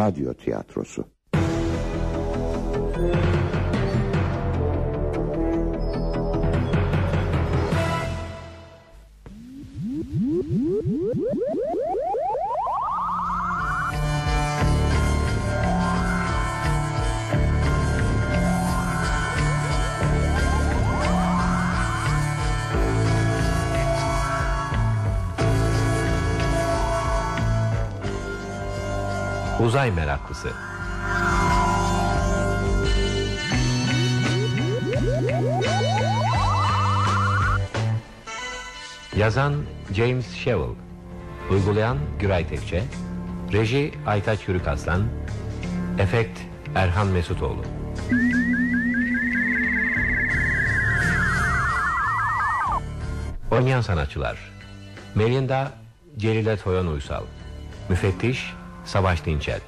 radyo tiyatrosu. Uzay meraklısı. Yazan James Shevell Uygulayan Güray Tekçe Reji Aytaç Yürükaslan Efekt Erhan Mesutoğlu. Oynayan sanatçılar. Melinda Celile Toyan Uysal. Müfettiş Savaş Dinçel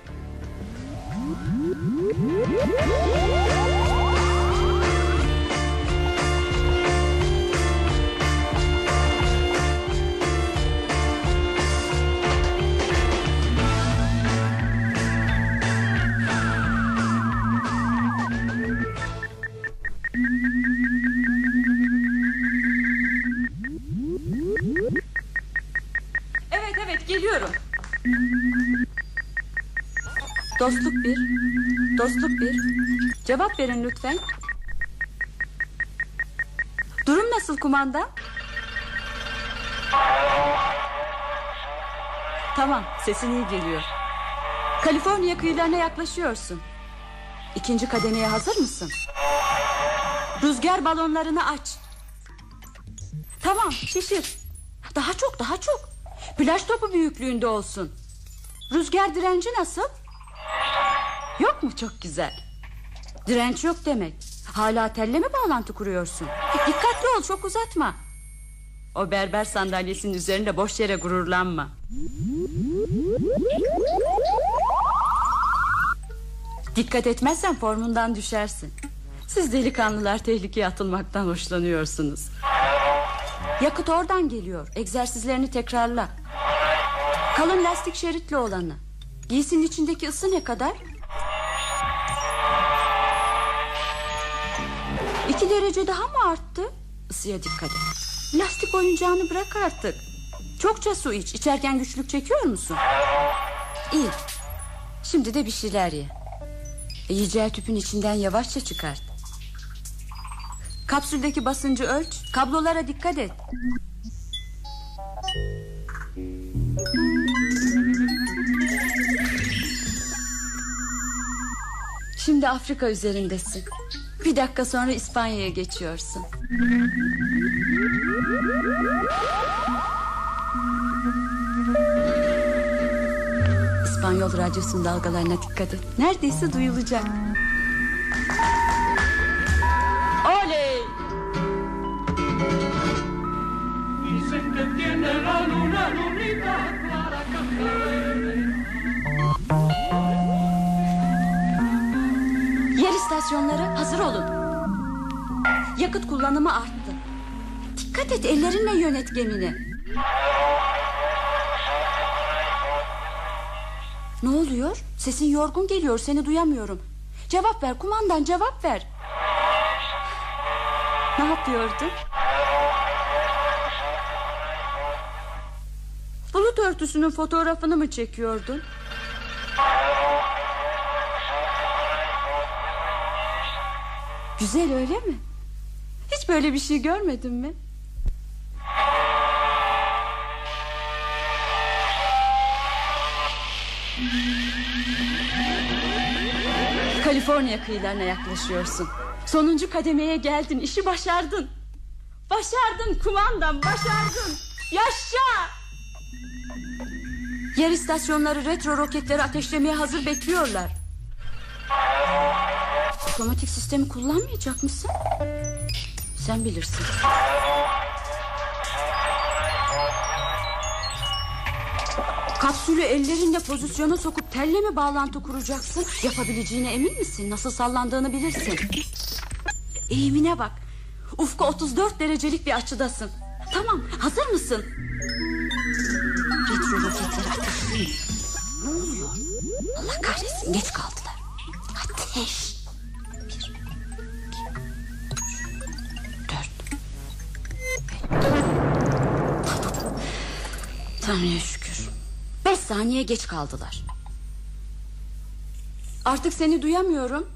Dostluk bir. Dostluk bir. Cevap verin lütfen. Durum nasıl kumanda? Tamam sesin iyi geliyor. Kaliforniya kıyılarına yaklaşıyorsun. İkinci kademeye hazır mısın? Rüzgar balonlarını aç. Tamam şişir. Daha çok daha çok. Plaj topu büyüklüğünde olsun. Rüzgar direnci nasıl? Yok mu çok güzel. Direnç yok demek. Hala telle mi bağlantı kuruyorsun? Dikkatli ol çok uzatma. O berber sandalyesinin üzerinde boş yere gururlanma. Dikkat etmezsen formundan düşersin. Siz delikanlılar tehlikeye atılmaktan hoşlanıyorsunuz. Yakıt oradan geliyor. Egzersizlerini tekrarla. Kalın lastik şeritli olanı. Giysinin içindeki ısı ne kadar? İki derece daha mı arttı? Isıya dikkat et. Lastik oyuncağını bırak artık. Çokça su iç. İçerken güçlük çekiyor musun? İyi. Şimdi de bir şeyler ye. E, yiyeceği tüpün içinden yavaşça çıkart. Kapsüldeki basıncı ölç. Kablolara dikkat et. Şimdi Afrika üzerindesin. Bir dakika sonra İspanya'ya geçiyorsun. İspanyol radyosunun dalgalarına dikkat et. Neredeyse duyulacak. İstasyonları hazır olun. Yakıt kullanımı arttı. Dikkat et ellerinle yönet gemini. Ne oluyor? Sesin yorgun geliyor seni duyamıyorum. Cevap ver kumandan cevap ver. Ne yapıyordun? Bulut örtüsünün fotoğrafını mı çekiyordun? Güzel öyle mi? Hiç böyle bir şey görmedin mi? Kaliforniya kıyılarına yaklaşıyorsun. Sonuncu kademeye geldin, işi başardın. Başardın kumandan, başardın. Yaşa! Yer istasyonları retro roketleri ateşlemeye hazır bekliyorlar. Otomatik sistemi kullanmayacak mısın? Sen bilirsin. Kapsülü ellerinle pozisyona sokup telle mi bağlantı kuracaksın? Yapabileceğine emin misin? Nasıl sallandığını bilirsin. Eğimine bak. Ufku 34 derecelik bir açıdasın. Tamam hazır mısın? Retro roketleri ateşleyin. Ne oluyor? Allah kahretsin geç kaldılar. Ateş. Tanrı'ya şükür. Beş saniye geç kaldılar. Artık seni duyamıyorum.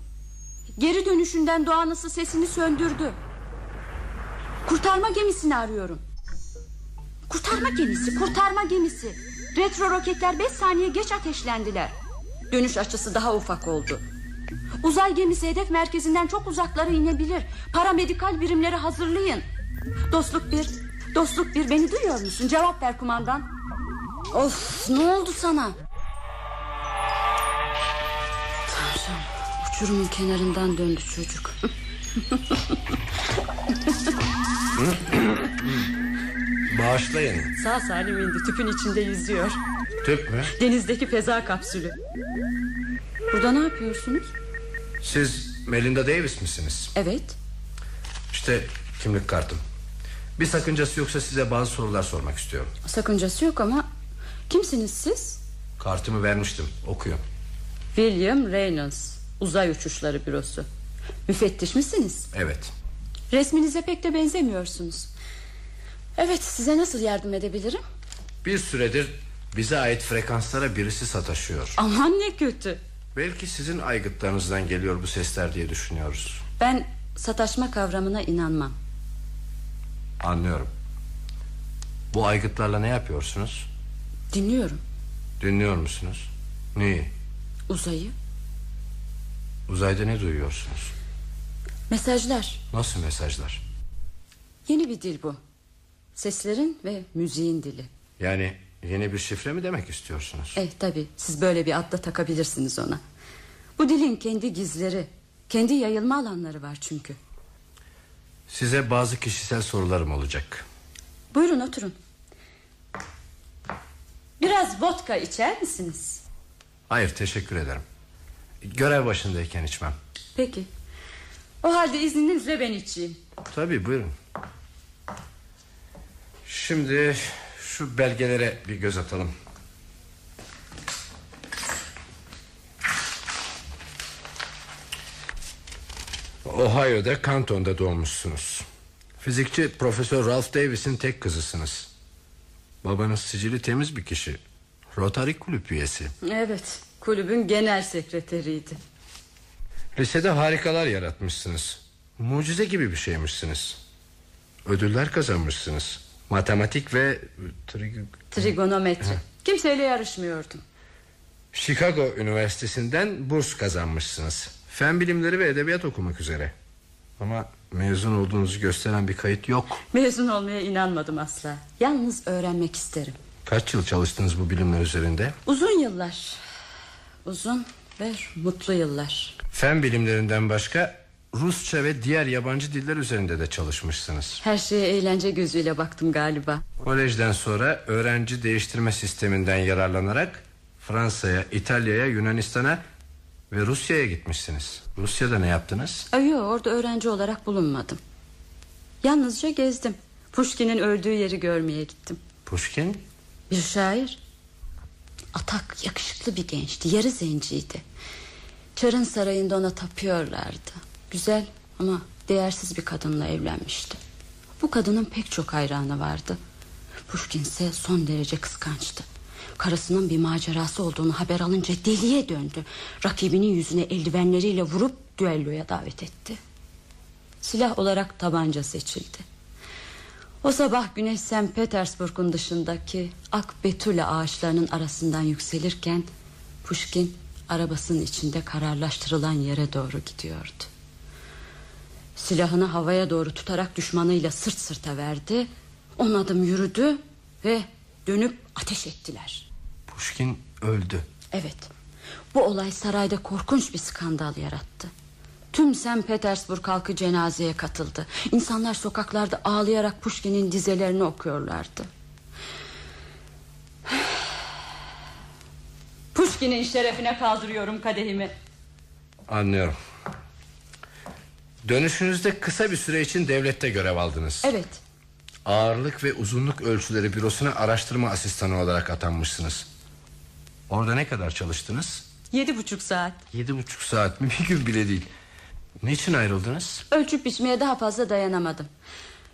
Geri dönüşünden doğan ısı sesini söndürdü. Kurtarma gemisini arıyorum. Kurtarma gemisi, kurtarma gemisi. Retro roketler beş saniye geç ateşlendiler. Dönüş açısı daha ufak oldu. Uzay gemisi hedef merkezinden çok uzaklara inebilir. Paramedikal birimleri hazırlayın. Dostluk bir, dostluk bir beni duyuyor musun? Cevap ver kumandan. Of ne oldu sana? Tanrım uçurumun kenarından döndü çocuk. Bağışlayın. Sağ salim indi tüpün içinde yüzüyor. Tüp mü? Denizdeki feza kapsülü. Burada ne yapıyorsunuz? Siz Melinda Davis misiniz? Evet. İşte kimlik kartım. Bir sakıncası yoksa size bazı sorular sormak istiyorum. Sakıncası yok ama kimsiniz siz? Kartımı vermiştim. Okuyun. William Reynolds. Uzay Uçuşları Bürosu. Müfettiş misiniz? Evet. Resminize pek de benzemiyorsunuz. Evet size nasıl yardım edebilirim? Bir süredir bize ait frekanslara birisi sataşıyor. Aman ne kötü. Belki sizin aygıtlarınızdan geliyor bu sesler diye düşünüyoruz. Ben sataşma kavramına inanmam. Anlıyorum. Bu aygıtlarla ne yapıyorsunuz? Dinliyorum. Dinliyor musunuz? Neyi? Uzayı. Uzayda ne duyuyorsunuz? Mesajlar. Nasıl mesajlar? Yeni bir dil bu. Seslerin ve müziğin dili. Yani yeni bir şifre mi demek istiyorsunuz? Eh tabi siz böyle bir adla takabilirsiniz ona. Bu dilin kendi gizleri, kendi yayılma alanları var çünkü. Size bazı kişisel sorularım olacak. Buyurun oturun. Biraz vodka içer misiniz? Hayır teşekkür ederim. Görev başındayken içmem. Peki. O halde izninizle ben içeyim. Tabii buyurun. Şimdi şu belgelere bir göz atalım. Ohio'da Canton'da doğmuşsunuz. Fizikçi Profesör Ralph Davis'in tek kızısınız. Babanız sicili temiz bir kişi. Rotary kulüp üyesi. Evet, kulübün genel sekreteriydi. Lisede harikalar yaratmışsınız. Mucize gibi bir şeymişsiniz. Ödüller kazanmışsınız. Matematik ve tri- Trigonometri. Kimseyle yarışmıyordum. Chicago Üniversitesi'nden burs kazanmışsınız. Fen bilimleri ve edebiyat okumak üzere. Ama mezun olduğunuzu gösteren bir kayıt yok. Mezun olmaya inanmadım asla. Yalnız öğrenmek isterim. Kaç yıl çalıştınız bu bilimler üzerinde? Uzun yıllar. Uzun ve mutlu yıllar. Fen bilimlerinden başka Rusça ve diğer yabancı diller üzerinde de çalışmışsınız. Her şeye eğlence gözüyle baktım galiba. Kolejden sonra öğrenci değiştirme sisteminden yararlanarak Fransa'ya, İtalya'ya, Yunanistan'a ve Rusya'ya gitmişsiniz. Rusya'da ne yaptınız? Ay, Yok orada öğrenci olarak bulunmadım. Yalnızca gezdim. Pushkin'in öldüğü yeri görmeye gittim. Pushkin? Bir şair. Atak, yakışıklı bir gençti. Yarı zenciydi. Çarın sarayında ona tapıyorlardı. Güzel ama değersiz bir kadınla evlenmişti. Bu kadının pek çok hayranı vardı. Pushkin ise son derece kıskançtı. Karısının bir macerası olduğunu haber alınca deliye döndü. Rakibinin yüzüne eldivenleriyle vurup düelloya davet etti. Silah olarak tabanca seçildi. O sabah güneş St. Petersburg'un dışındaki ak betule ağaçlarının arasından yükselirken Pushkin arabasının içinde kararlaştırılan yere doğru gidiyordu. Silahını havaya doğru tutarak düşmanıyla sırt sırta verdi. On adım yürüdü ve dönüp ateş ettiler. Pushkin öldü. Evet. Bu olay sarayda korkunç bir skandal yarattı. Tüm St. Petersburg halkı cenazeye katıldı. İnsanlar sokaklarda ağlayarak Pushkin'in dizelerini okuyorlardı. Pushkin'in şerefine kaldırıyorum kadehimi. Anlıyorum. Dönüşünüzde kısa bir süre için devlette görev aldınız. Evet. Ağırlık ve uzunluk ölçüleri bürosuna araştırma asistanı olarak atanmışsınız. Orada ne kadar çalıştınız? Yedi buçuk saat. Yedi buçuk saat mi bir gün bile değil. Niçin ayrıldınız? Ölçüp biçmeye daha fazla dayanamadım.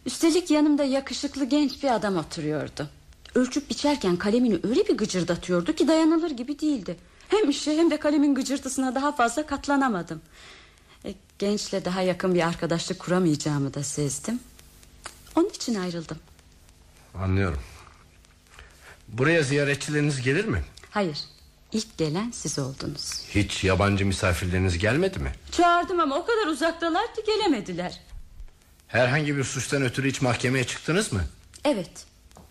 Üstelik yanımda yakışıklı genç bir adam oturuyordu. Ölçüp biçerken kalemini öyle bir gıcırdatıyordu ki dayanılır gibi değildi. Hem işe hem de kalemin gıcırtısına daha fazla katlanamadım. E, gençle daha yakın bir arkadaşlık kuramayacağımı da sezdim. Onun için ayrıldım. Anlıyorum. Buraya ziyaretçileriniz gelir mi? Hayır, ilk gelen siz oldunuz. Hiç yabancı misafirleriniz gelmedi mi? Çağırdım ama o kadar uzaktalar ki gelemediler. Herhangi bir suçtan ötürü hiç mahkemeye çıktınız mı? Evet,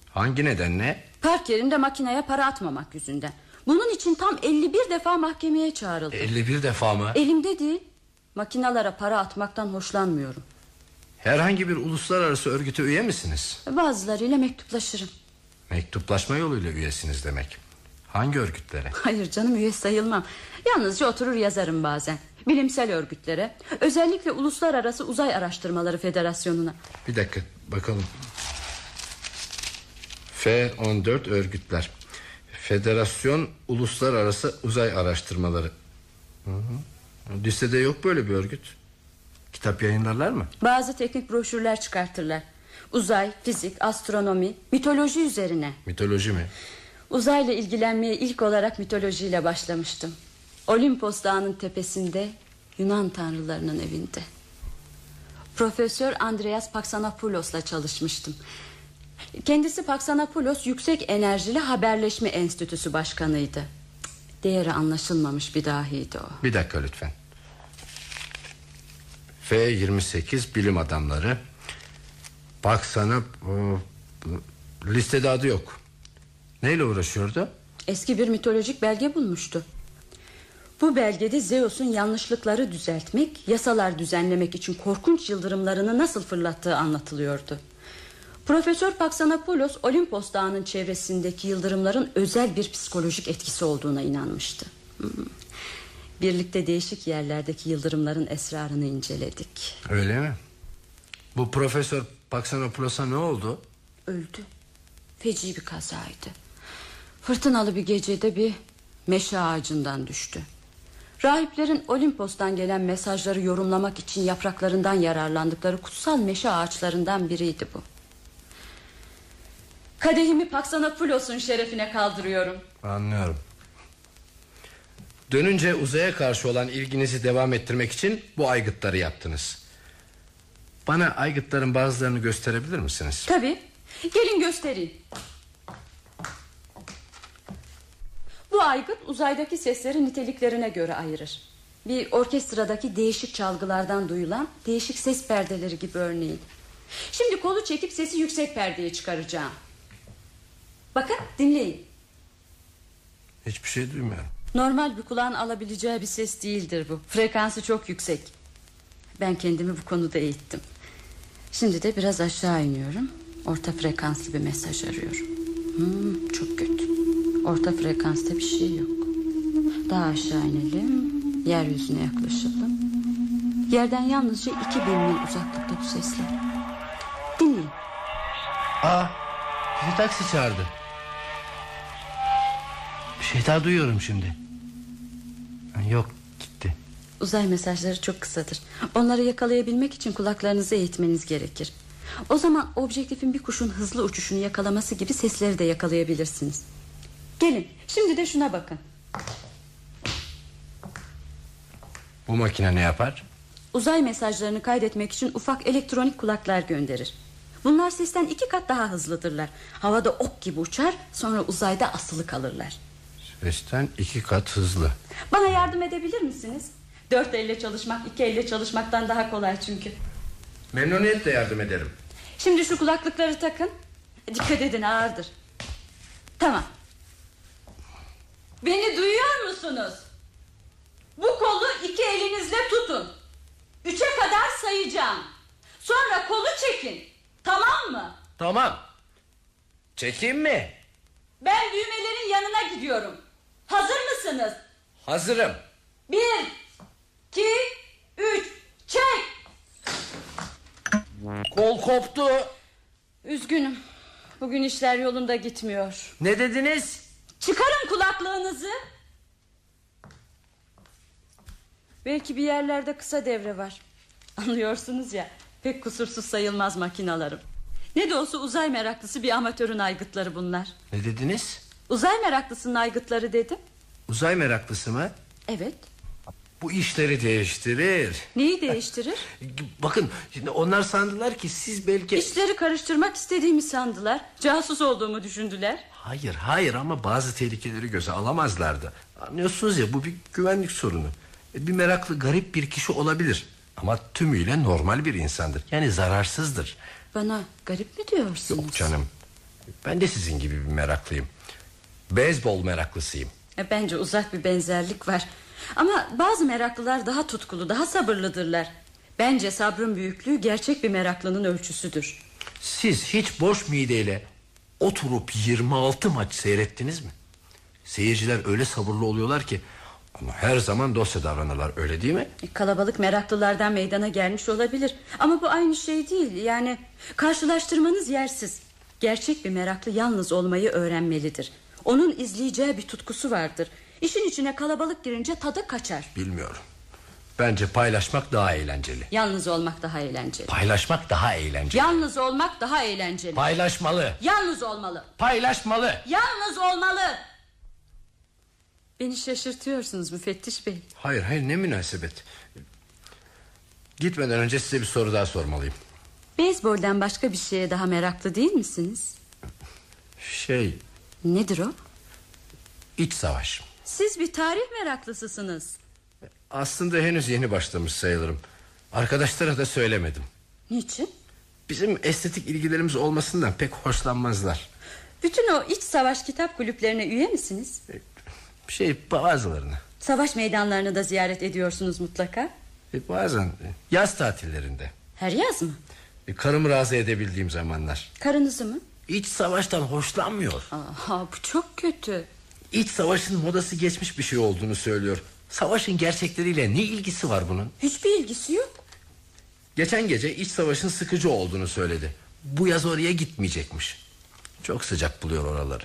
Hangi nedenle? park yerinde makineye para atmamak yüzünden. Bunun için tam 51 defa mahkemeye çağrıldım. 51 defa mı? Elimde değil. Makinalara para atmaktan hoşlanmıyorum. Herhangi bir uluslararası örgüte üye misiniz? Bazılarıyla mektuplaşırım. Mektuplaşma yoluyla üyesiniz demek. Hangi örgütlere? Hayır canım üye sayılmam. Yalnızca oturur yazarım bazen. Bilimsel örgütlere, özellikle Uluslararası Uzay Araştırmaları Federasyonu'na. Bir dakika bakalım. F14 örgütler. Federasyon Uluslararası Uzay Araştırmaları. Hı hı. Listede yok böyle bir örgüt. Kitap yayınlarlar mı? Bazı teknik broşürler çıkartırlar. Uzay, fizik, astronomi, mitoloji üzerine. Mitoloji mi? Uzayla ilgilenmeye ilk olarak mitolojiyle başlamıştım. Olimpos Dağı'nın tepesinde Yunan tanrılarının evinde. Profesör Andreas Paxanapoulos'la çalışmıştım. Kendisi Paxanapoulos Yüksek Enerjili Haberleşme Enstitüsü Başkanıydı. Değeri anlaşılmamış bir dahiydi o. Bir dakika lütfen. F28 bilim adamları. O, listede adı yok. Neyle uğraşıyordu? Eski bir mitolojik belge bulmuştu. Bu belgede Zeus'un yanlışlıkları düzeltmek, yasalar düzenlemek için korkunç yıldırımlarını nasıl fırlattığı anlatılıyordu. Profesör Paxanapoulos Olimpos Dağı'nın çevresindeki yıldırımların özel bir psikolojik etkisi olduğuna inanmıştı. Hmm. Birlikte değişik yerlerdeki yıldırımların esrarını inceledik. Öyle mi? Bu profesör Paxanopoulos'a ne oldu? Öldü. Feci bir kazaydı. Fırtınalı bir gecede bir meşe ağacından düştü. Rahiplerin Olimpos'tan gelen mesajları yorumlamak için yapraklarından yararlandıkları kutsal meşe ağaçlarından biriydi bu. Kadehimi Paxanopoulos'un şerefine kaldırıyorum. Anlıyorum. Dönünce uzaya karşı olan ilginizi devam ettirmek için bu aygıtları yaptınız. Bana aygıtların bazılarını gösterebilir misiniz? Tabii. Gelin göstereyim. Bu aygıt uzaydaki sesleri niteliklerine göre ayırır. Bir orkestradaki değişik çalgılardan duyulan değişik ses perdeleri gibi örneğin. Şimdi kolu çekip sesi yüksek perdeye çıkaracağım. Bakın dinleyin. Hiçbir şey duymuyorum. Normal bir kulağın alabileceği bir ses değildir bu. Frekansı çok yüksek. Ben kendimi bu konuda eğittim. Şimdi de biraz aşağı iniyorum. Orta frekanslı bir mesaj arıyorum. Hmm, çok kötü. Orta frekansta bir şey yok. Daha aşağı inelim. Yeryüzüne yaklaşalım. Yerden yalnızca 2000 mil uzaklıkta bu sesler. Dinleyin. Aa, bizi taksi çağırdı. Bir şey daha duyuyorum şimdi. Yok gitti. Uzay mesajları çok kısadır. Onları yakalayabilmek için kulaklarınızı eğitmeniz gerekir. O zaman objektifin bir kuşun hızlı uçuşunu yakalaması gibi sesleri de yakalayabilirsiniz. Gelin şimdi de şuna bakın. Bu makine ne yapar? Uzay mesajlarını kaydetmek için ufak elektronik kulaklar gönderir. Bunlar sesten iki kat daha hızlıdırlar. Havada ok gibi uçar sonra uzayda asılı kalırlar. Sesten iki kat hızlı. Bana yardım edebilir misiniz? Dört elle çalışmak iki elle çalışmaktan daha kolay çünkü. Memnuniyetle yardım ederim. Şimdi şu kulaklıkları takın. Dikkat edin ağırdır. Tamam. Beni duyuyor musunuz? Bu kolu iki elinizle tutun. Üçe kadar sayacağım. Sonra kolu çekin. Tamam mı? Tamam. Çekeyim mi? Ben düğmelerin yanına gidiyorum. Hazır mısınız? Hazırım. Bir, iki, üç, çek. Kol koptu. Üzgünüm. Bugün işler yolunda gitmiyor. Ne dediniz? Çıkarın kulaklığınızı. Belki bir yerlerde kısa devre var. Anlıyorsunuz ya pek kusursuz sayılmaz makinalarım. Ne de olsa uzay meraklısı bir amatörün aygıtları bunlar. Ne dediniz? Uzay meraklısının aygıtları dedim. Uzay meraklısı mı? Evet. Bu işleri değiştirir. Neyi değiştirir? Bakın şimdi onlar sandılar ki siz belki... İşleri karıştırmak istediğimi sandılar. Casus olduğumu düşündüler. Hayır hayır ama bazı tehlikeleri göze alamazlardı. Anlıyorsunuz ya bu bir güvenlik sorunu. E, Bir meraklı garip bir kişi olabilir. Ama tümüyle normal bir insandır. Yani zararsızdır. Bana garip mi diyorsunuz? Yok canım. Ben de sizin gibi bir meraklıyım. Beyzbol meraklısıyım. E, Bence uzak bir benzerlik var. Ama bazı meraklılar daha tutkulu, daha sabırlıdırlar. Bence sabrın büyüklüğü gerçek bir meraklının ölçüsüdür. Siz hiç boş mideyle oturup 26 maç seyrettiniz mi? Seyirciler öyle sabırlı oluyorlar ki ama her zaman dosya davranırlar öyle değil mi? E, Kalabalık meraklılardan meydana gelmiş olabilir. Ama bu aynı şey değil. Yani karşılaştırmanız yersiz. Gerçek bir meraklı yalnız olmayı öğrenmelidir. Onun izleyeceği bir tutkusu vardır. İşin içine kalabalık girince tadı kaçar. Bilmiyorum. Bence paylaşmak daha eğlenceli. Yalnız olmak daha eğlenceli. Paylaşmak daha eğlenceli. Yalnız olmak daha eğlenceli. Paylaşmalı. Yalnız olmalı. Paylaşmalı. Yalnız olmalı. Beni şaşırtıyorsunuz müfettiş bey. Hayır hayır ne münasebet. Gitmeden önce size bir soru daha sormalıyım. Beyzbolden başka bir şeye daha meraklı değil misiniz? Şey Nedir o? iç savaş. Siz bir tarih meraklısısınız. Aslında henüz yeni başlamış sayılırım. Arkadaşlara da söylemedim. Niçin? Bizim estetik ilgilerimiz olmasından pek hoşlanmazlar. Bütün o iç savaş kitap kulüplerine üye misiniz? Şey bazılarını. Savaş meydanlarını da ziyaret ediyorsunuz mutlaka. E, bazen e, yaz tatillerinde. Her yaz mı? E, karımı razı edebildiğim zamanlar. Karınızı mı? İç savaştan hoşlanmıyor. Aha, bu çok kötü. İç savaşın modası geçmiş bir şey olduğunu söylüyor. Savaşın gerçekleriyle ne ilgisi var bunun? Hiçbir ilgisi yok. Geçen gece iç savaşın sıkıcı olduğunu söyledi. Bu yaz oraya gitmeyecekmiş. Çok sıcak buluyor oraları.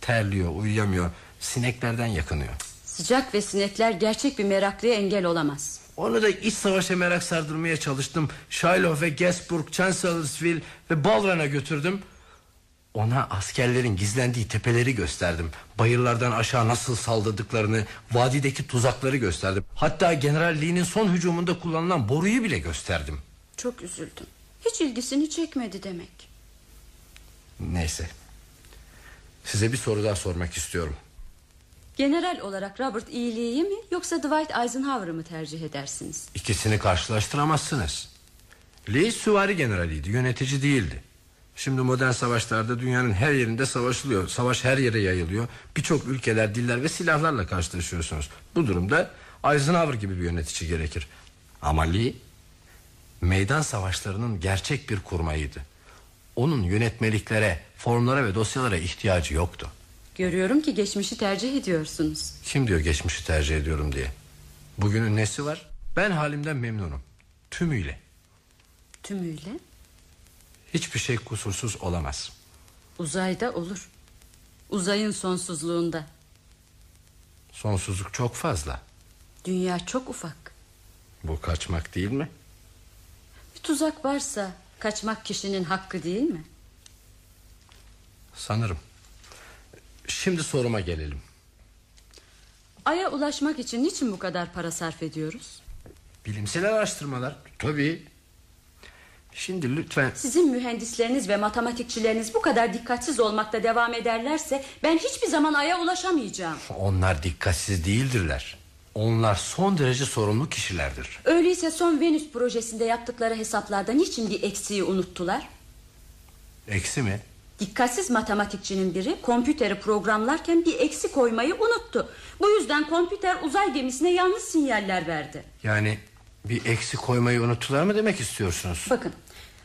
Terliyor, uyuyamıyor. Sineklerden yakınıyor. Sıcak ve sinekler gerçek bir meraklıya engel olamaz. Onu da iç savaşa merak sardırmaya çalıştım. Shiloh ve Gettysburg, Chancellorsville ve Baldwin'a götürdüm. Ona askerlerin gizlendiği tepeleri gösterdim. Bayırlardan aşağı nasıl saldırdıklarını, vadideki tuzakları gösterdim. Hatta General Lee'nin son hücumunda kullanılan boruyu bile gösterdim. Çok üzüldüm. Hiç ilgisini çekmedi demek. Neyse. Size bir soru daha sormak istiyorum. General olarak Robert E. Lee'yi mi yoksa Dwight Eisenhower'ı mı tercih edersiniz? İkisini karşılaştıramazsınız. Lee süvari generaliydi, yönetici değildi. Şimdi modern savaşlarda dünyanın her yerinde savaşılıyor. Savaş her yere yayılıyor. Birçok ülkeler, diller ve silahlarla karşılaşıyorsunuz. Bu durumda Eisenhower gibi bir yönetici gerekir. Ama Lee meydan savaşlarının gerçek bir kurmayıydı. Onun yönetmeliklere, formlara ve dosyalara ihtiyacı yoktu. Görüyorum ki geçmişi tercih ediyorsunuz. Kim diyor geçmişi tercih ediyorum diye. Bugünün nesi var? Ben halimden memnunum. Tümüyle. Tümüyle Hiçbir şey kusursuz olamaz. uzayda olur. Uzayın sonsuzluğunda. Sonsuzluk çok fazla. Dünya çok ufak. Bu kaçmak değil mi? Bir tuzak varsa kaçmak kişinin hakkı değil mi? Sanırım. Şimdi soruma gelelim. Ay'a ulaşmak için niçin bu kadar para sarf ediyoruz? Bilimsel araştırmalar. Tabii. Şimdi lütfen Sizin mühendisleriniz ve matematikçileriniz bu kadar dikkatsiz olmakta devam ederlerse ben hiçbir zaman Ay'a ulaşamayacağım. onlar dikkatsiz değildirler. Onlar son derece sorumlu kişilerdir. Öyleyse son Venüs projesinde yaptıkları hesaplarda niçin bir eksiği unuttular? Eksi mi? Dikkatsiz matematikçinin biri kompüteri programlarken bir eksi koymayı unuttu. Bu yüzden kompüter uzay gemisine yanlış sinyaller verdi. Yani bir eksi koymayı unuttular mı demek istiyorsunuz? Bakın,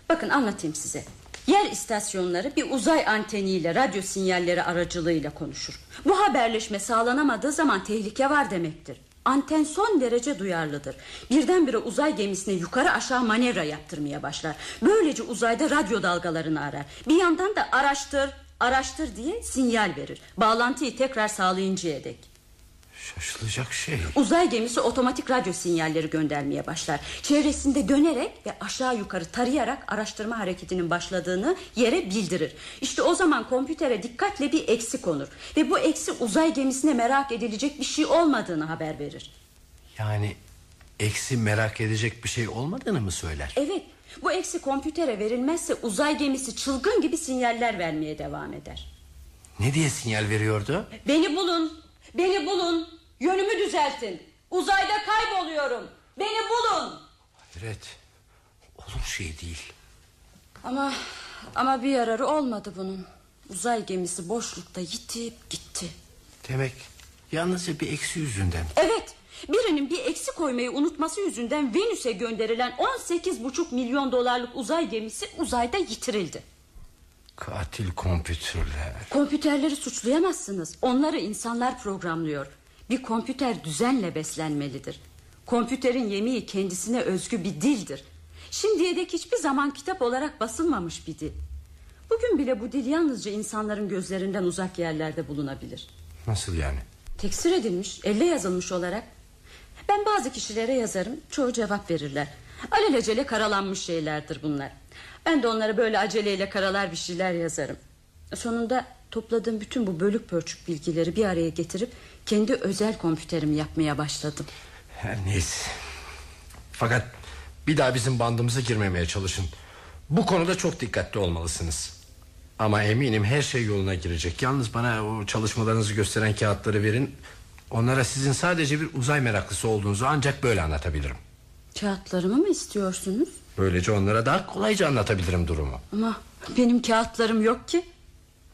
bakın anlatayım size. Yer istasyonları bir uzay anteniyle radyo sinyalleri aracılığıyla konuşur. Bu haberleşme sağlanamadığı zaman tehlike var demektir. Anten son derece duyarlıdır. Birdenbire uzay gemisine yukarı aşağı manevra yaptırmaya başlar. Böylece uzayda radyo dalgalarını arar. Bir yandan da araştır, araştır diye sinyal verir. Bağlantıyı tekrar sağlayıncaya dek. Şaşılacak şey. Uzay gemisi otomatik radyo sinyalleri göndermeye başlar. Çevresinde dönerek ve aşağı yukarı tarayarak araştırma hareketinin başladığını yere bildirir. İşte o zaman kompütere dikkatle bir eksi konur. Ve bu eksi uzay gemisine merak edilecek bir şey olmadığını haber verir. Yani eksi merak edecek bir şey olmadığını mı söyler? Evet bu eksi kompütere verilmezse uzay gemisi çılgın gibi sinyaller vermeye devam eder. Ne diye sinyal veriyordu? Beni bulun, beni bulun, yönümü düzeltin. Uzayda kayboluyorum, beni bulun. Hayret. Olur şey değil. Ama ama bir yararı olmadı bunun. Uzay gemisi boşlukta yitip gitti. Demek yalnızca bir eksi yüzünden. Evet, birinin bir eksi koymayı unutması yüzünden Venüs'e gönderilen 18,5 milyon dolarlık uzay gemisi uzayda yitirildi. Katil kompütürler. Kompüterleri suçlayamazsınız. Onları insanlar programlıyor. Bir kompüter düzenle beslenmelidir. Kompüterin yemeği kendisine özgü bir dildir. Şimdiye dek hiçbir zaman kitap olarak basılmamış bir dil. Bugün bile bu dil yalnızca insanların gözlerinden uzak yerlerde bulunabilir. Nasıl yani? Teksir edilmiş, elle yazılmış olarak. Ben bazı kişilere yazarım, çoğu cevap verirler. Alelacele karalanmış şeylerdir bunlar. Ben de onlara böyle aceleyle karalar bir şeyler yazarım. Sonunda topladığım bütün bu bölük pörçük bilgileri bir araya getirip... ...kendi özel kompüterimi yapmaya başladım. Her neyse. Fakat bir daha bizim bandımıza girmemeye çalışın. Bu konuda çok dikkatli olmalısınız. Ama eminim her şey yoluna girecek. Yalnız bana o çalışmalarınızı gösteren kağıtları verin. Onlara sizin sadece bir uzay meraklısı olduğunuzu ancak böyle anlatabilirim. Kağıtlarımı mı istiyorsunuz? Böylece onlara daha kolayca anlatabilirim durumu. Ama benim kağıtlarım yok ki.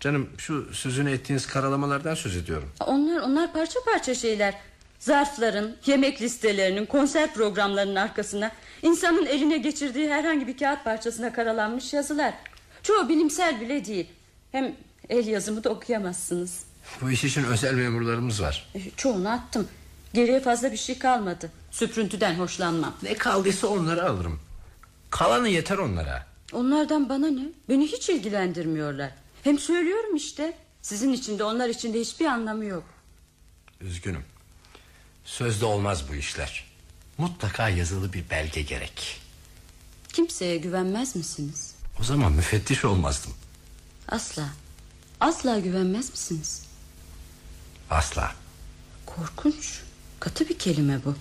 Canım şu sözünü ettiğiniz karalamalardan söz ediyorum. Onlar onlar parça parça şeyler. Zarfların, yemek listelerinin, konser programlarının arkasına insanın eline geçirdiği herhangi bir kağıt parçasına karalanmış yazılar. Çoğu bilimsel bile değil. Hem el yazımı da okuyamazsınız. Bu iş için özel memurlarımız var. E, Çoğunu attım. Geriye fazla bir şey kalmadı. Süprüntüden hoşlanmam. Ne kaldıysa onları alırım. Kalanı yeter onlara. Onlardan bana ne? Beni hiç ilgilendirmiyorlar. Hem söylüyorum işte. Sizin için de onlar için de hiçbir anlamı yok. Üzgünüm. Sözde olmaz bu işler. Mutlaka yazılı bir belge gerek. Kimseye güvenmez misiniz? O zaman müfettiş olmazdım. Asla. Asla güvenmez misiniz? Asla. Korkunç. Katı bir kelime bu.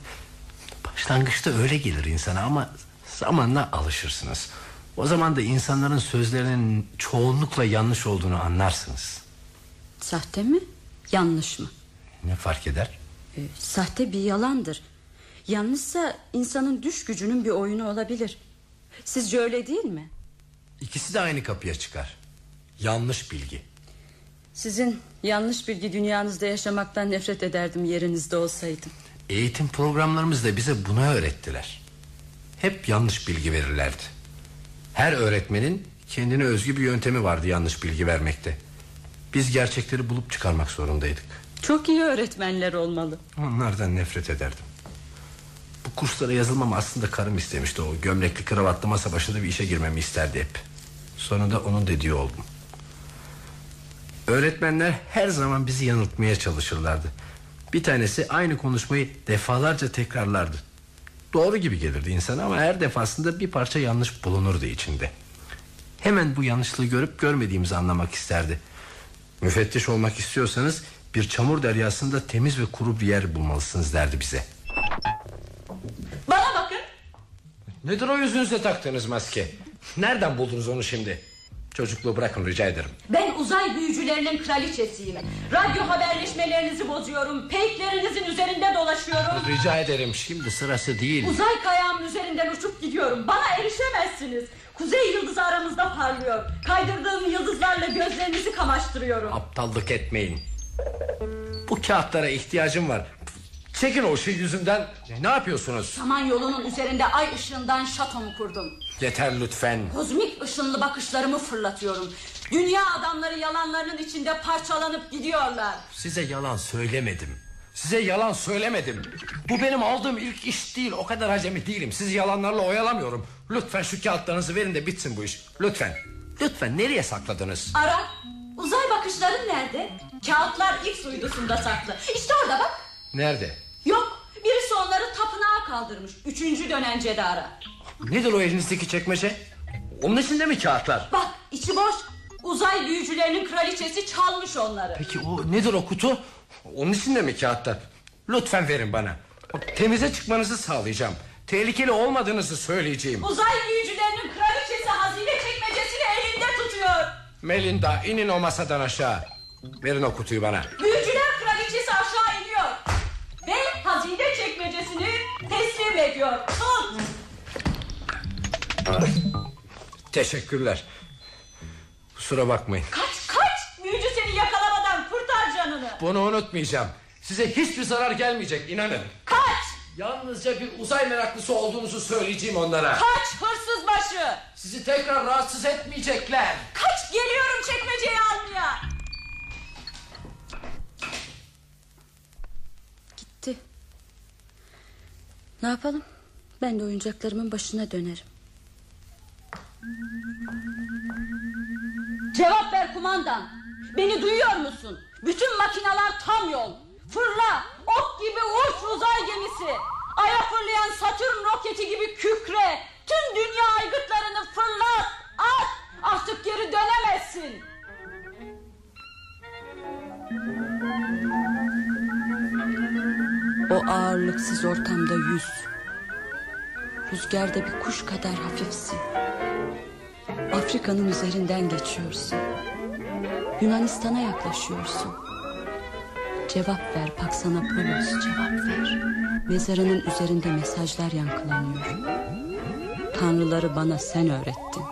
Başlangıçta öyle gelir insana ama zamanla alışırsınız. O zaman da insanların sözlerinin çoğunlukla yanlış olduğunu anlarsınız. Sahte mi? Yanlış mı? Ne fark eder? Ee, sahte bir yalandır. Yanlışsa insanın düş gücünün bir oyunu olabilir. Sizce öyle değil mi? İkisi de aynı kapıya çıkar. Yanlış bilgi. Sizin yanlış bilgi dünyanızda yaşamaktan nefret ederdim yerinizde olsaydım. Eğitim programlarımız da bize bunu öğrettiler. Hep yanlış bilgi verirlerdi. Her öğretmenin kendine özgü bir yöntemi vardı yanlış bilgi vermekte. Biz gerçekleri bulup çıkarmak zorundaydık. Çok iyi öğretmenler olmalı. Onlardan nefret ederdim. Bu kurslara yazılmam aslında karım istemişti. O gömlekli kravatlı masa başında bir işe girmemi isterdi hep. Sonunda onun dediği oldum. Öğretmenler her zaman bizi yanıltmaya çalışırlardı. Bir tanesi aynı konuşmayı defalarca tekrarlardı. Doğru gibi gelirdi insana ama her defasında bir parça yanlış bulunurdu içinde. Hemen bu yanlışlığı görüp görmediğimizi anlamak isterdi. Müfettiş olmak istiyorsanız bir çamur deryasında temiz ve kuru bir yer bulmalısınız derdi bize. Bana bakın. Nedir o yüzünüze taktığınız maske? Nereden buldunuz onu şimdi? Çocukluğu bırakın rica ederim. Ben uzay büyücülerinin kraliçesiyim. Radyo haberleşmelerinizi bozuyorum. Peyklerinizin üzerinde dolaşıyorum. Rica ederim şimdi sırası değil. Uzay kayağımın üzerinden uçup gidiyorum. Bana erişemezsiniz. Kuzey yıldızı aramızda parlıyor. Kaydırdığım yıldızlarla gözlerinizi kamaştırıyorum. Aptallık etmeyin. Bu kağıtlara ihtiyacım var. Çekin o şey yüzünden. Ne yapıyorsunuz? Saman yolunun üzerinde ay ışığından şatomu kurdum. Yeter lütfen. Kozmik ışınlı bakışlarımı fırlatıyorum. Dünya adamları yalanlarının içinde parçalanıp gidiyorlar. Size yalan söylemedim. Size yalan söylemedim. Bu benim aldığım ilk iş değil. O kadar acemi değilim. Sizi yalanlarla oyalamıyorum. Lütfen şu kağıtlarınızı verin de bitsin bu iş. Lütfen. Lütfen nereye sakladınız? Ara. Uzay bakışların nerede? Kağıtlar X uydusunda saklı. İşte orada bak. Nerede? Yok birisi onları tapınağa kaldırmış Üçüncü dönen cedara Nedir o elinizdeki çekmece? Onun içinde mi kağıtlar? Bak içi boş Uzay büyücülerinin kraliçesi çalmış onları Peki o nedir o kutu? Onun içinde mi kağıtlar? Lütfen verin bana. Bak, Temize çıkmanızı sağlayacağım. Tehlikeli olmadığınızı söyleyeceğim. Uzay büyücülerinin kraliçesi hazine çekmecesini elinde tutuyor Melinda inin o masadan aşağı. Verin o kutuyu bana. Büyücüler kraliçesi aşağı iniyor Ve hazine çekmecesini teslim ediyor Tut Teşekkürler. Kusura bakmayın. Kaç kaç büyücü seni yakalamadan kurtar canını Bunu unutmayacağım. Size hiçbir zarar gelmeyecek inanın. Kaç Yalnızca bir uzay meraklısı olduğunuzu söyleyeceğim onlara. kaç hırsız başı Sizi tekrar rahatsız etmeyecekler. Kaç geliyorum çekmeceyi almaya Gitti Ne yapalım Ben de oyuncaklarımın başına dönerim Cevap ver kumandan. Beni duyuyor musun? Bütün makineler tam yol. Fırla ok gibi uç uzay gemisi. Aya fırlayan Satürn roketi gibi kükre. Tüm dünya aygıtlarını fırlat. At artık geri dönemezsin. O ağırlıksız ortamda yüz. Rüzgarda bir kuş kadar hafifsin Afrika'nın üzerinden geçiyorsun. Yunanistan'a yaklaşıyorsun. Cevap ver Paksanapolos cevap ver. Mezarının üzerinde mesajlar yankılanıyor. Tanrıları bana sen öğrettin.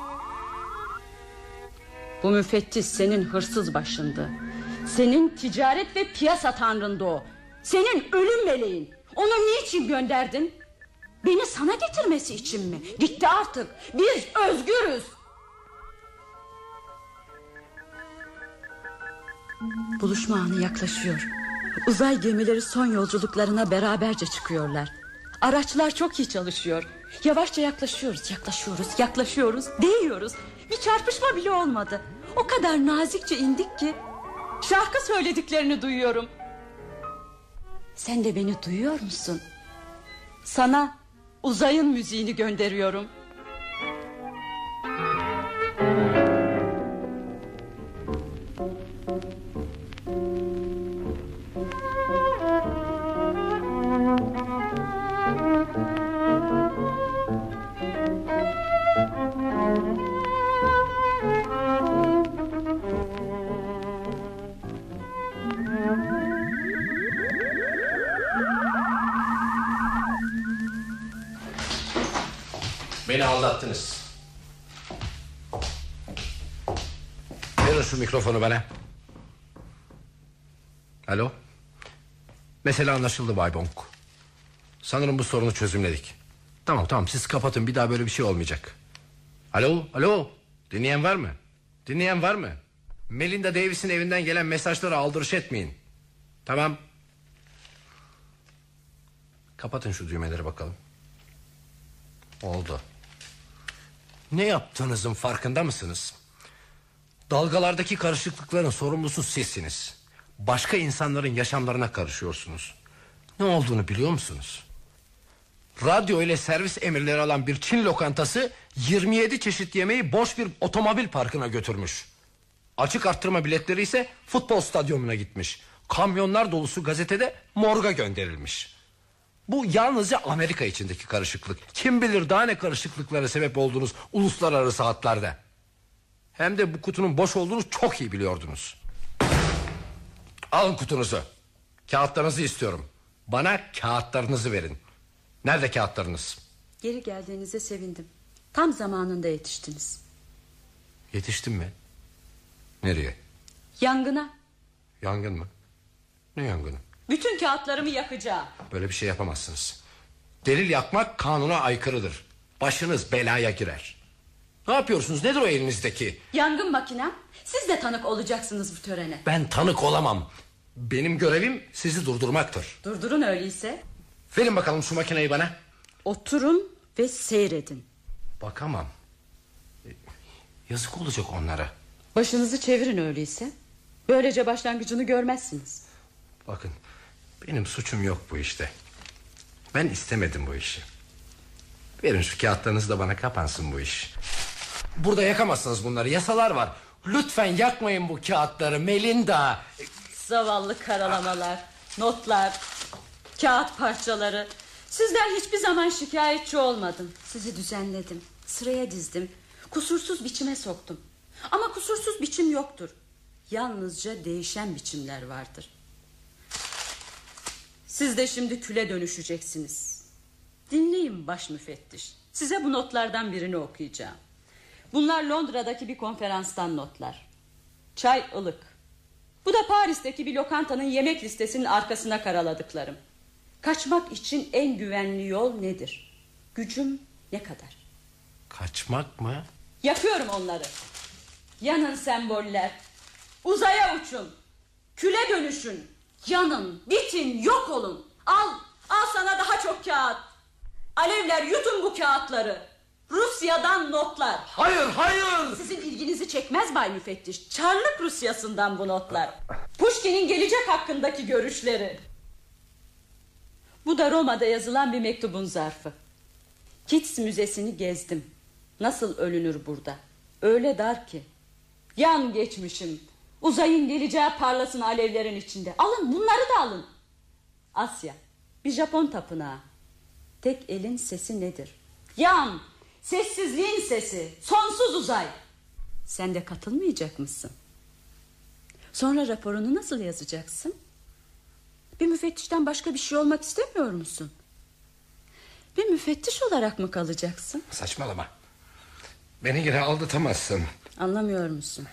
Bu müfettiş senin hırsız başındı. Senin ticaret ve piyasa tanrındı o. Senin ölüm meleğin. Onu niçin gönderdin? Beni sana getirmesi için mi? Gitti artık. Biz özgürüz Buluşma anı yaklaşıyor. Uzay gemileri son yolculuklarına beraberce çıkıyorlar. Araçlar çok iyi çalışıyor. Yavaşça yaklaşıyoruz, yaklaşıyoruz, yaklaşıyoruz, değiyoruz. Bir çarpışma bile olmadı. O kadar nazikçe indik ki şarkı söylediklerini duyuyorum. Sen de beni duyuyor musun? Sana uzayın müziğini gönderiyorum. Beni aldattınız. Verin şu mikrofonu bana. Alo. Mesele anlaşıldı Bay Bonk. Sanırım bu sorunu çözümledik. Tamam tamam siz kapatın bir daha böyle bir şey olmayacak. Alo alo dinleyen var mı? Dinleyen var mı? Melinda Davis'in evinden gelen mesajları aldırış etmeyin. Tamam. Kapatın şu düğmeleri bakalım. Oldu. Ne yaptığınızın farkında mısınız? Dalgalardaki karışıklıkların sorumlusu sizsiniz. Başka insanların yaşamlarına karışıyorsunuz. Ne olduğunu biliyor musunuz? Radyo ile servis emirleri alan bir Çin lokantası 27 çeşit yemeği boş bir otomobil parkına götürmüş. Açık arttırma biletleri ise futbol stadyumuna gitmiş. Kamyonlar dolusu gazetede morga gönderilmiş. Bu yalnızca Amerika içindeki karışıklık. Kim bilir daha ne karışıklıklara sebep olduğunuz uluslararası hatlarda. Hem de bu kutunun boş olduğunu çok iyi biliyordunuz. Alın kutunuzu. Kağıtlarınızı istiyorum. Bana kağıtlarınızı verin. Nerede kağıtlarınız? Geri geldiğinize sevindim. Tam zamanında yetiştiniz. Yetiştim mi? Nereye? Yangına. Yangın mı? Ne yangını? Bütün kağıtlarımı yakacağım. Böyle bir şey yapamazsınız. Delil yakmak kanuna aykırıdır. Başınız belaya girer. Ne yapıyorsunuz? Nedir o elinizdeki? Yangın makinem. Siz de tanık olacaksınız bu törene. Ben tanık olamam. Benim görevim sizi durdurmaktır. Durdurun öyleyse. Verin bakalım şu makineyi bana. Oturun ve seyredin. Bakamam. E, Yazık olacak onlara. Başınızı çevirin öyleyse. Böylece başlangıcını görmezsiniz. Bakın Benim suçum yok bu işte. Ben istemedim bu işi. Verin şu kağıtlarınızı da bana kapansın bu iş. Burada yakamazsınız bunları. Yasalar var. Lütfen yakmayın bu kağıtları Melinda. Zavallı karalamalar, notlar, kağıt parçaları. Sizden hiçbir zaman şikayetçi olmadım. Sizi düzenledim, sıraya dizdim. Kusursuz biçime soktum. Ama kusursuz biçim yoktur. Yalnızca değişen biçimler vardır. Siz de şimdi küle dönüşeceksiniz. Dinleyin baş müfettiş. Size bu notlardan birini okuyacağım. Bunlar Londra'daki bir konferanstan notlar. Çay ılık. Bu da Paris'teki bir lokantanın yemek listesinin arkasına karaladıklarım. Kaçmak için en güvenli yol nedir? Gücüm ne kadar? Kaçmak mı? Yapıyorum onları. Yanın semboller. Uzaya uçun. Küle dönüşün. Yanın, bitin, yok olun. Al, al sana daha çok kağıt. Alevler yutun bu kağıtları. Rusya'dan notlar. Hayır hayır. Sizin ilginizi çekmez Bay Müfettiş. Çarlık Rusyası'ndan bu notlar. Pushkin'in gelecek hakkındaki görüşleri. Bu da Roma'da yazılan bir mektubun zarfı. Keats Müzesi'ni gezdim. Nasıl ölünür burada? Öyle dar ki. Yan geçmişim. Uzayın geleceği parlasın alevlerin içinde. Alın bunları da alın. Asya. Bir Japon tapınağı. Tek elin sesi nedir? Yan. Sessizliğin sesi. Sonsuz uzay. Sen de katılmayacak mısın? Sonra raporunu nasıl yazacaksın? Bir müfettişten başka bir şey olmak istemiyor musun? Bir müfettiş olarak mı kalacaksın? Saçmalama. Beni geri aldatamazsın. Anlamıyor musun?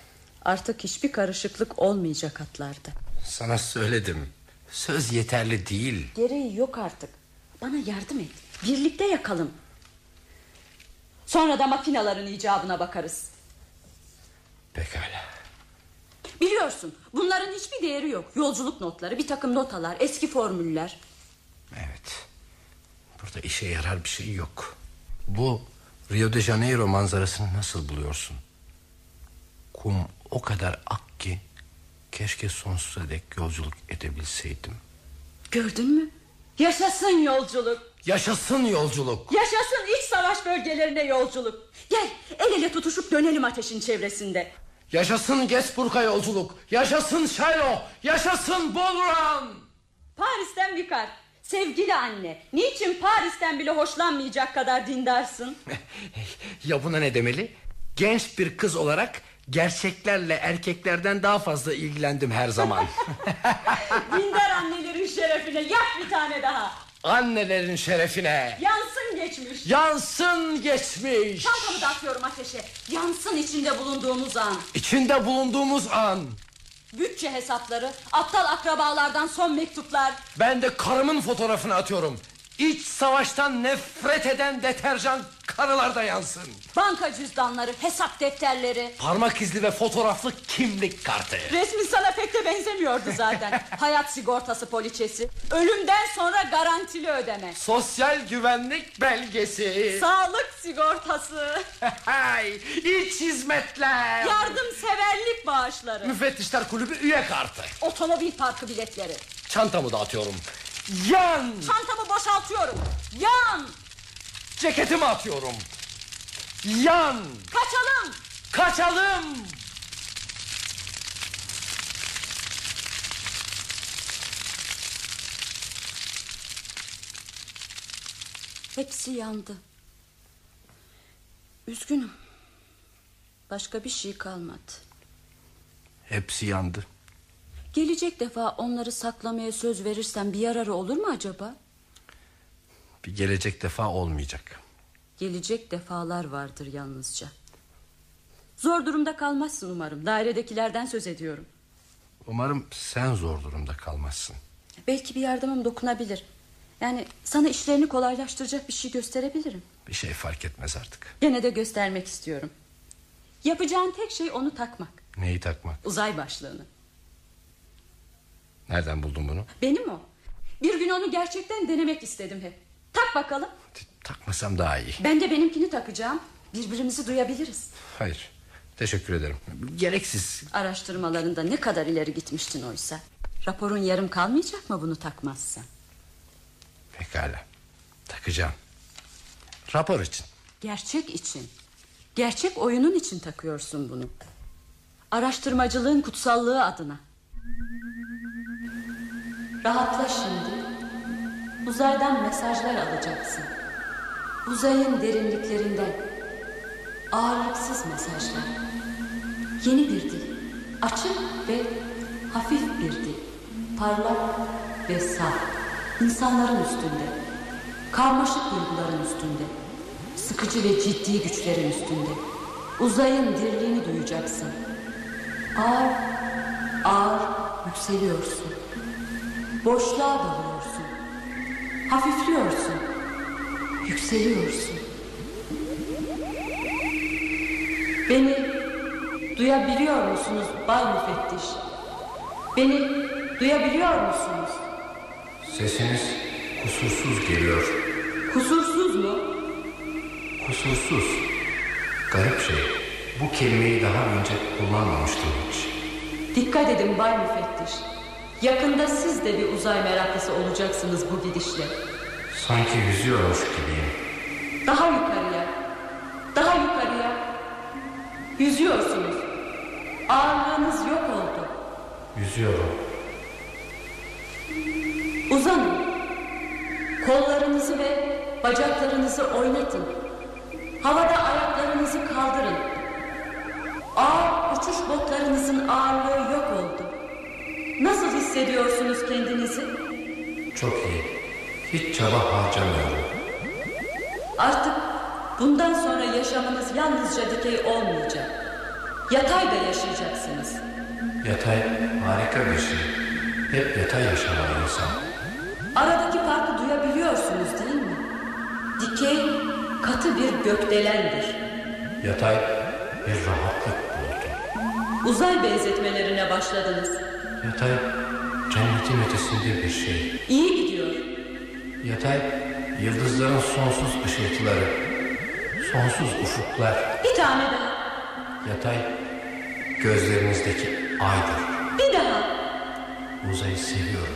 Artık hiçbir karışıklık olmayacak hatlarda. Sana söyledim. Söz yeterli değil. Gereği yok artık. Bana yardım et. Birlikte yakalım. Sonra da makinaların icabına bakarız. Pekala. Biliyorsun bunların hiçbir değeri yok. Yolculuk notları, bir takım notalar, eski formüller. Evet. Burada işe yarar bir şey yok. Bu Rio de Janeiro manzarasını nasıl buluyorsun? Kum o kadar ak ki keşke sonsuza dek yolculuk edebilseydim. Gördün mü? Yaşasın yolculuk. Yaşasın yolculuk. Yaşasın iç savaş bölgelerine yolculuk. Gel el ele tutuşup dönelim ateşin çevresinde. Yaşasın Gesburg'a yolculuk. Yaşasın Shiloh. Yaşasın Boluran. Paris'ten bir kart. Sevgili anne, niçin Paris'ten bile hoşlanmayacak kadar dindarsın? ya buna ne demeli? Genç bir kız olarak gerçeklerle erkeklerden daha fazla ilgilendim her zaman. Dindar annelerin şerefine yak bir tane daha. Annelerin şerefine. Yansın geçmiş. Yansın geçmiş. Çantamı da atıyorum ateşe. Yansın içinde bulunduğumuz an. İçinde bulunduğumuz an. Bütçe hesapları, aptal akrabalardan son mektuplar. Ben de karımın fotoğrafını atıyorum. İç savaştan nefret eden deterjan karılar da yansın. Banka cüzdanları, hesap defterleri. Parmak izli ve fotoğraflı kimlik kartı. Resmin sana pek de benzemiyordu zaten. Hayat sigortası poliçesi. Ölümden sonra garantili ödeme. Sosyal güvenlik belgesi. Sağlık sigortası. İç hizmetler. Yardımseverlik bağışları. Müfettişler kulübü üye kartı. Otomobil parkı biletleri. Çantamı dağıtıyorum. Yan. Çantamı boşaltıyorum. Yan. Ceketimi atıyorum. Yan. Kaçalım. Kaçalım. Hepsi yandı. Üzgünüm. Başka bir şey kalmadı. Hepsi yandı. Gelecek defa onları saklamaya söz verirsem bir yararı olur mu acaba? Bir gelecek defa olmayacak. Gelecek defalar vardır yalnızca. Zor durumda kalmazsın umarım. Dairedekilerden söz ediyorum. Umarım sen zor durumda kalmazsın. Belki bir yardımım dokunabilir. Yani sana işlerini kolaylaştıracak bir şey gösterebilirim. Bir şey fark etmez artık. Gene de göstermek istiyorum. Yapacağın tek şey onu takmak. Neyi takmak? Uzay başlığını. Nereden buldun bunu? Benim o. Bir gün onu gerçekten denemek istedim hep. Tak bakalım. Takmasam daha iyi. Ben de benimkini takacağım. Birbirimizi duyabiliriz. Hayır. Teşekkür ederim. Gereksiz. Araştırmalarında ne kadar ileri gitmiştin oysa. Raporun yarım kalmayacak mı bunu takmazsan? Pekala. Takacağım. Rapor için. Gerçek için. Gerçek oyunun için takıyorsun bunu. Araştırmacılığın kutsallığı adına. Rahatla şimdi. Uzaydan mesajlar alacaksın. Uzayın derinliklerinden. Ağırlıksız mesajlar. Yeni bir dil. Açık ve hafif bir dil. Parlak ve saf. İnsanların üstünde. Karmaşık duyguların üstünde. Sıkıcı ve ciddi güçlerin üstünde. Uzayın dirliğini duyacaksın. Ağır, ağır yükseliyorsun. Boşluğa dalıyorsun. Hafifliyorsun. Yükseliyorsun. Beni duyabiliyor musunuz Bay Müfettiş? Beni duyabiliyor musunuz? Sesiniz kusursuz geliyor. Kusursuz mu? Kusursuz. Garip şey. Bu kelimeyi daha önce kullanmamıştım hiç. Dikkat edin Bay Müfettiş. Yakında siz de bir uzay meraklısı olacaksınız bu gidişle. Sanki yüzüyormuş gibiyim. Daha yukarıya. Daha yukarıya. Yüzüyorsunuz. Ağırlığınız yok oldu. Yüzüyorum. Uzanın. Kollarınızı ve bacaklarınızı oynatın. Havada ayaklarınızı kaldırın. Ağır uçuş botlarınızın ağırlığı yok oldu. Nasıl hissediyorsunuz kendinizi? Çok iyi. Hiç çaba harcamıyorum. Artık bundan sonra yaşamınız yalnızca dikey olmayacak. Yatay da yaşayacaksınız. Yatay harika bir şey. Hep yatay yaşamalı insan. Aradaki farkı duyabiliyorsunuz değil mi? Dikey katı bir gökdelendir. Yatay bir rahatlık buldu. Uzay benzetmelerine başladınız. Yatay cennetin ötesinde bir şey. İyi gidiyor. Yatay yıldızların sonsuz ışıltıları. Sonsuz ufuklar. Bir tane daha. Yatay gözlerinizdeki aydır. Bir daha. Uzayı seviyorum.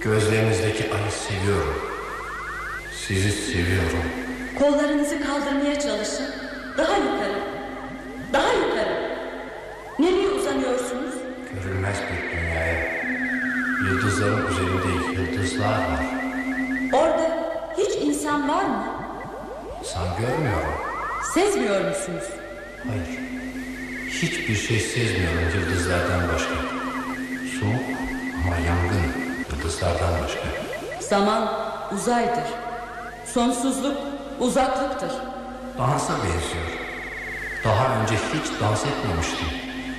Gözlerinizdeki ayı seviyorum. Sizi seviyorum. Kollarınızı kaldırmaya çalışın. Daha yukarı. Daha yukarı. Nereye uzanıyorsunuz? Görülmez bir dünyaya. Yıldızların üzerinde yıldızlar var. Orada hiç insan var mı? Sen görmüyorum. Sezmiyor musunuz? Hayır. Hiçbir şey sezmiyorum yıldızlardan başka. Soğuk ama yangın yıldızlardan başka. Zaman uzaydır. Sonsuzluk uzaklıktır. Dansa benziyor. Daha önce hiç dans etmemiştim.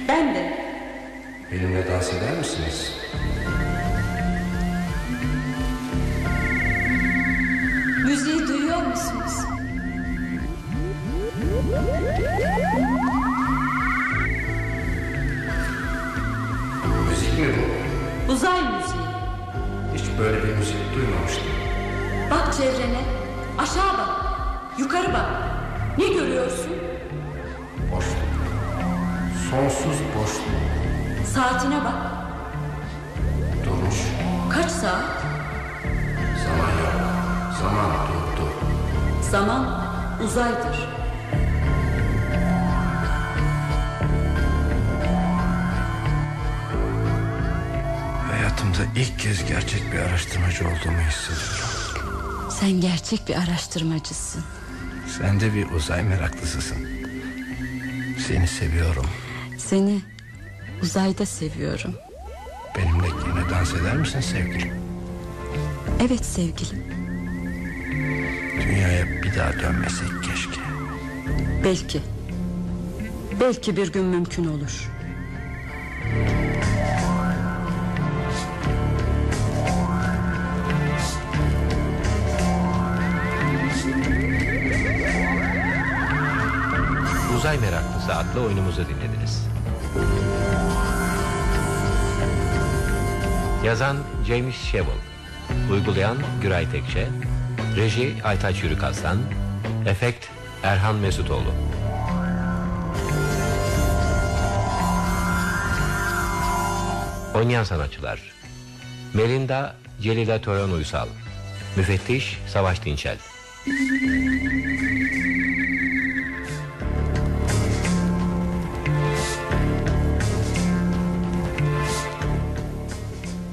Ben de Benimle dans eder misiniz? müziği duyuyor musunuz? Müzik mi bu? Uzay müziği. Hiç böyle bir müzik duymamıştım. Bak çevrene. Aşağı bak. Yukarı bak. Ne görüyorsun? Boşluk. Sonsuz boşluk. Saatine bak. Durmuş. Kaç saat? Zaman yok. Zaman durdu. Zaman uzaydır. Hayatımda ilk kez gerçek bir araştırmacı olduğumu hissediyorum. Sen gerçek bir araştırmacısın. Sen de bir uzay meraklısısın. Seni seviyorum. Seni uzayda seviyorum. Benimle yine dans eder misin sevgilim? Evet sevgilim. Dünyaya bir daha dönmesek keşke. Belki. Belki bir gün mümkün olur. Uzay Meraklısı adlı oyunumuzu dinlediniz. Yazan James Shevel Uygulayan Güray Tekçe. Reji Aytaç Yürükaslan. Efekt Erhan Mesutoğlu. Oynayan sanatçılar. Melinda Celile Toyon Uysal. Müfettiş Savaş Dinçel